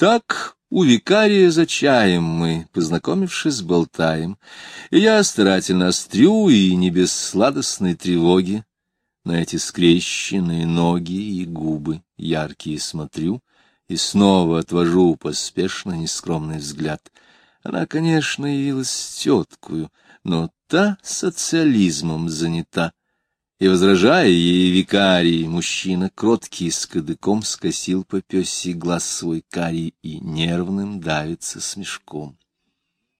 Так у викария за чаем мы, познакомившись, болтаем, и я старательно острю и не без сладостной тревоги на эти скрещенные ноги и губы яркие смотрю и снова отвожу поспешно нескромный взгляд. Она, конечно, явилась теткую, но та социализмом занята, и, возражая ей викарий, мужчина кроткий с кадыком скосил по пёсе глаз свой карий и нервным давится смешком.